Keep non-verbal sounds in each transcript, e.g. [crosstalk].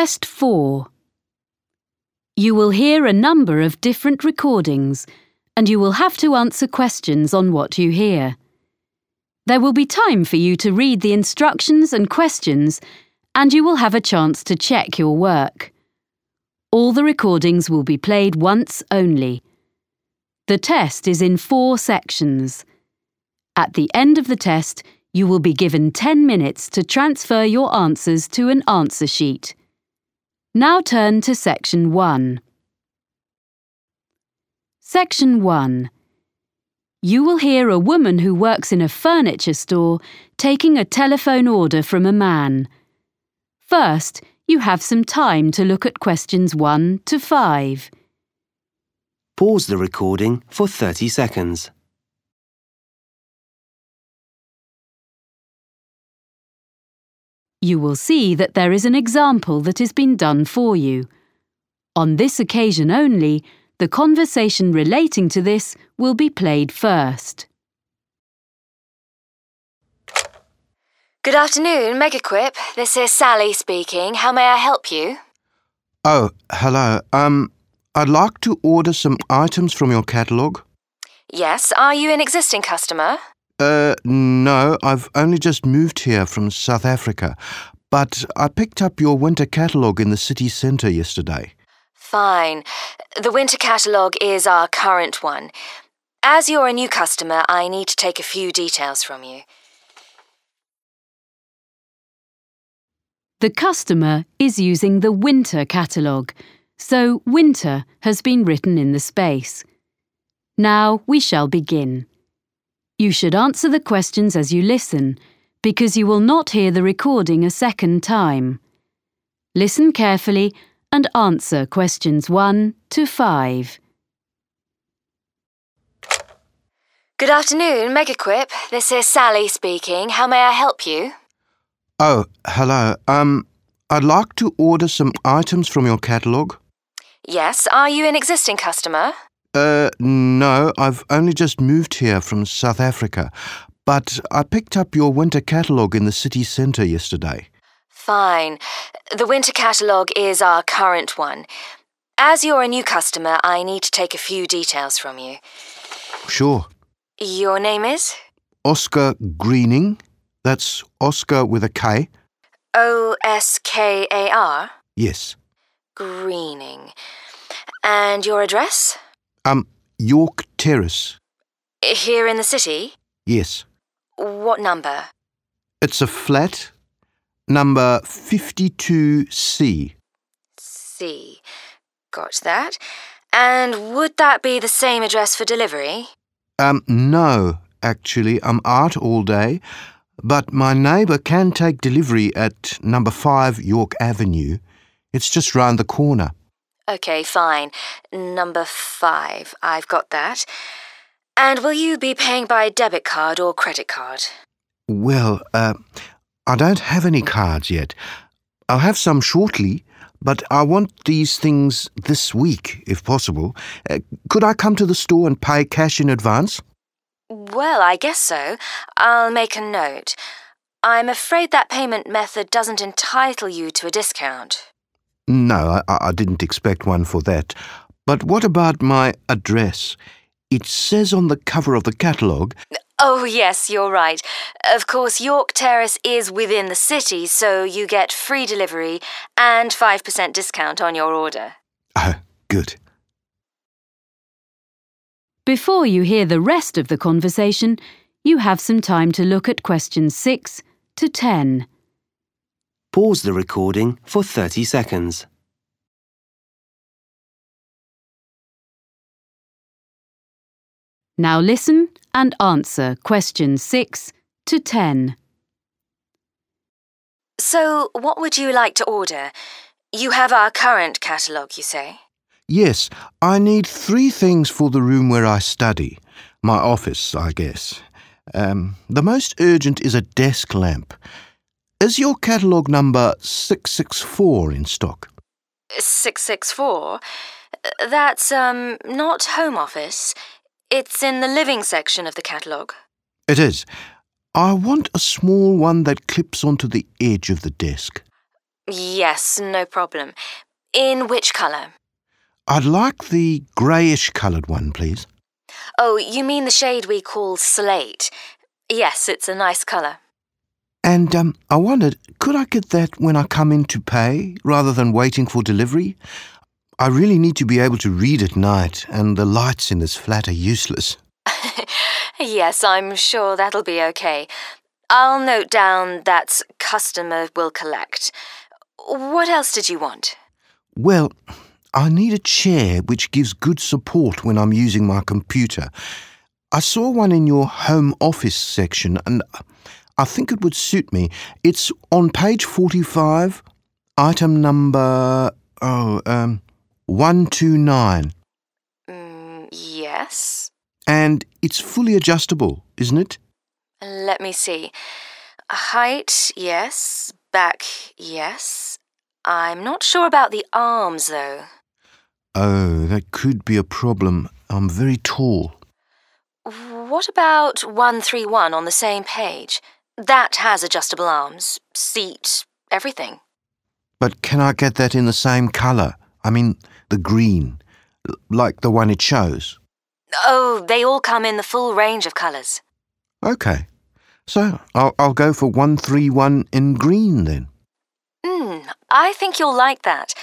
Test 4. You will hear a number of different recordings and you will have to answer questions on what you hear. There will be time for you to read the instructions and questions and you will have a chance to check your work. All the recordings will be played once only. The test is in four sections. At the end of the test, you will be given 10 minutes to transfer your answers to an answer sheet. Now turn to Section 1. Section 1. You will hear a woman who works in a furniture store taking a telephone order from a man. First, you have some time to look at questions 1 to 5. Pause the recording for 30 seconds. You will see that there is an example that has been done for you. On this occasion only, the conversation relating to this will be played first. Good afternoon, Megaquip. This is Sally speaking. How may I help you? Oh, hello. Um, I'd like to order some items from your catalogue. Yes, are you an existing customer? Uh, no, I've only just moved here from South Africa, but I picked up your winter catalogue in the city centre yesterday. Fine. The winter catalogue is our current one. As you're a new customer, I need to take a few details from you. The customer is using the winter catalogue, so winter has been written in the space. Now we shall begin. You should answer the questions as you listen, because you will not hear the recording a second time. Listen carefully and answer questions 1 to 5. Good afternoon, Megaquip. This is Sally speaking. How may I help you? Oh, hello. Um, I'd like to order some items from your catalogue. Yes, are you an existing customer? Uh, no, I've only just moved here from South Africa, but I picked up your winter catalogue in the city centre yesterday. Fine. The winter catalogue is our current one. As you're a new customer, I need to take a few details from you. Sure. Your name is? Oscar Greening. That's Oscar with a K. O S K A R? Yes. Greening. And your address? Um, York Terrace. Here in the city? Yes. What number? It's a flat, number 52C. C. Got that. And would that be the same address for delivery? Um, no, actually, I'm out all day, but my neighbour can take delivery at number 5 York Avenue. It's just round the corner. Okay, fine. Number five. I've got that. And will you be paying by debit card or credit card? Well, uh, I don't have any cards yet. I'll have some shortly, but I want these things this week, if possible. Uh, could I come to the store and pay cash in advance? Well, I guess so. I'll make a note. I'm afraid that payment method doesn't entitle you to a discount. No, I, I didn't expect one for that. But what about my address? It says on the cover of the catalogue. Oh, yes, you're right. Of course, York Terrace is within the city, so you get free delivery and 5% discount on your order. Oh, good. Before you hear the rest of the conversation, you have some time to look at questions 6 to 10. Pause the recording for 30 seconds. Now listen and answer questions 6 to 10. So, what would you like to order? You have our current catalogue, you say? Yes, I need three things for the room where I study. My office, I guess. Um, the most urgent is a desk lamp. Is your catalogue number 664 in stock? 664? That's, um, not home office. It's in the living section of the catalogue. It is. I want a small one that clips onto the edge of the desk. Yes, no problem. In which colour? I'd like the greyish coloured one, please. Oh, you mean the shade we call slate? Yes, it's a nice colour. And um, I wondered, could I get that when I come in to pay rather than waiting for delivery? I really need to be able to read at night, and the lights in this flat are useless. [laughs] yes, I'm sure that'll be okay. I'll note down that customer will collect. What else did you want? Well, I need a chair which gives good support when I'm using my computer. I saw one in your home office section and I think it would suit me. It's on page 45, item number, oh, um, 129. Mm, yes. And it's fully adjustable, isn't it? Let me see. Height, yes. Back, yes. I'm not sure about the arms, though. Oh, that could be a problem. I'm very tall. What about 131 on the same page? That has adjustable arms, seat, everything. But can I get that in the same colour? I mean, the green, like the one it shows. Oh, they all come in the full range of colours. OK. So I'll, I'll go for 131 in green then. Hmm, I think you'll like that.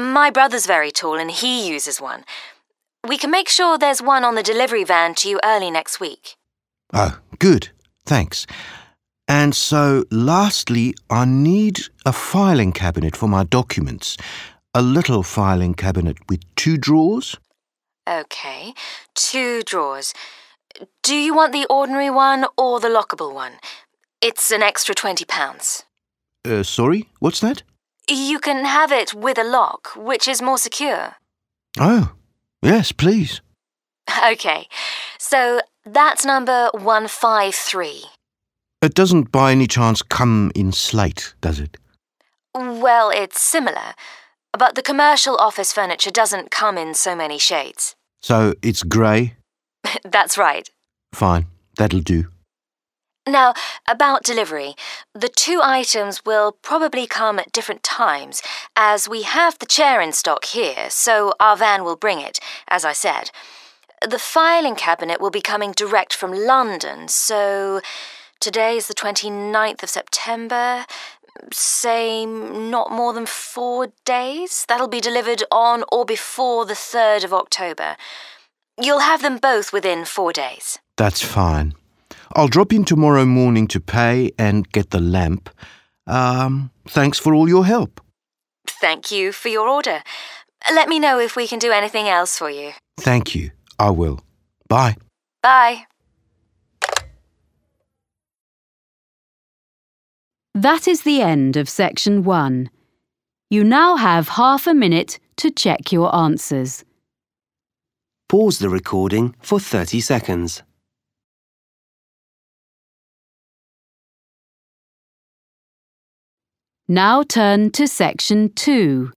My brother's very tall and he uses one. We can make sure there's one on the delivery van to you early next week. Oh, good. Thanks. And so, lastly, I need a filing cabinet for my documents. A little filing cabinet with two drawers. OK, two drawers. Do you want the ordinary one or the lockable one? It's an extra £20. Uh, sorry, what's that? You can have it with a lock, which is more secure. Oh, yes, please. OK, so that's number 153. It doesn't by any chance come in slate, does it? Well, it's similar, but the commercial office furniture doesn't come in so many shades. So it's grey? [laughs] That's right. Fine, that'll do. Now, about delivery, the two items will probably come at different times, as we have the chair in stock here, so our van will bring it, as I said. The filing cabinet will be coming direct from London, so today is the 29th of September. Say not more than four days. That'll be delivered on or before the 3rd of October. You'll have them both within four days. That's fine. I'll drop in tomorrow morning to pay and get the lamp. Um, thanks for all your help. Thank you for your order. Let me know if we can do anything else for you. Thank you. I will. Bye. Bye. That is the end of section one. You now have half a minute to check your answers. Pause the recording for 30 seconds. Now turn to section two.